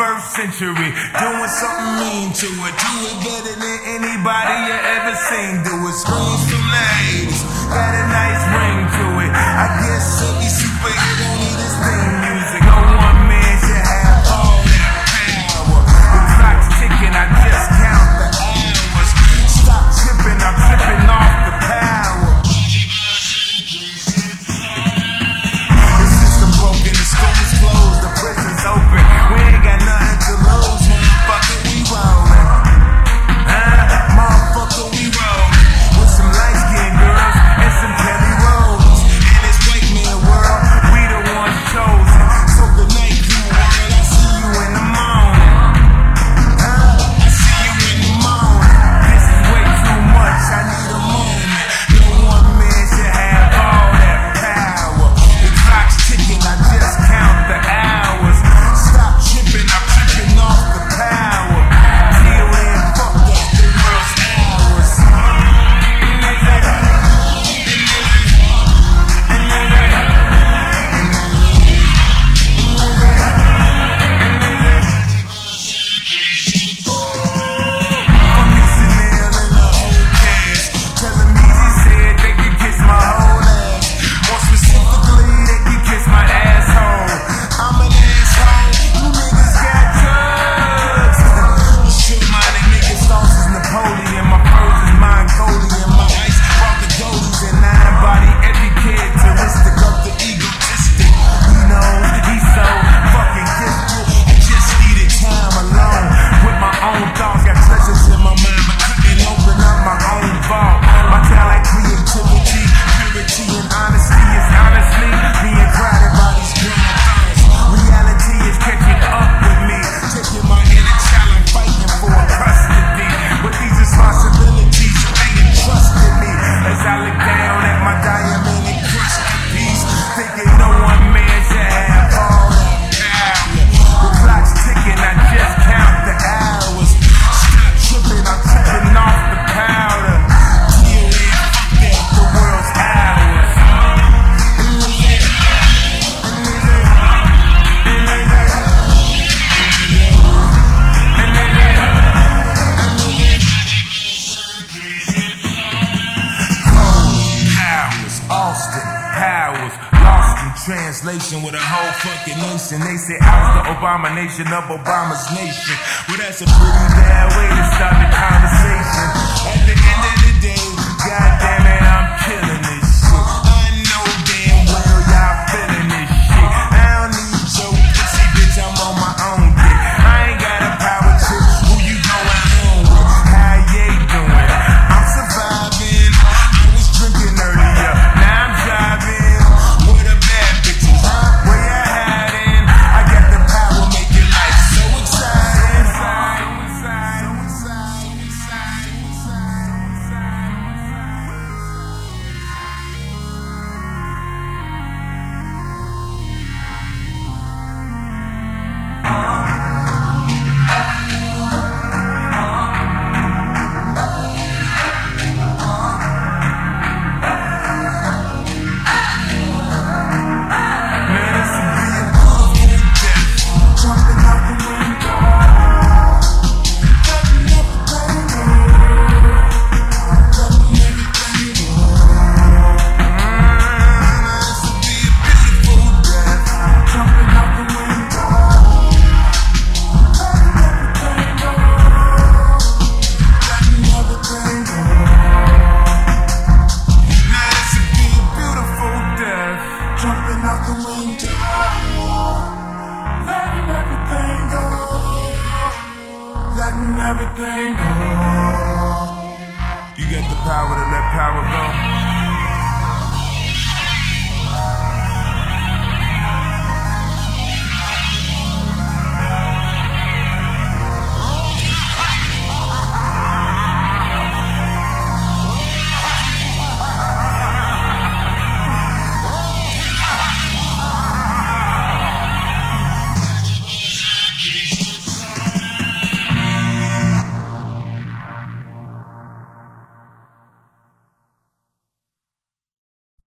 21st century. Doing something mean to it. Do it better than anybody you ever seen. Do it. Scream. powers. Lost in translation with a whole fucking nation. They say I was the Obama nation of Obama's nation. Well, that's a pretty bad way to start the conversation. everything. You get the power to let power go.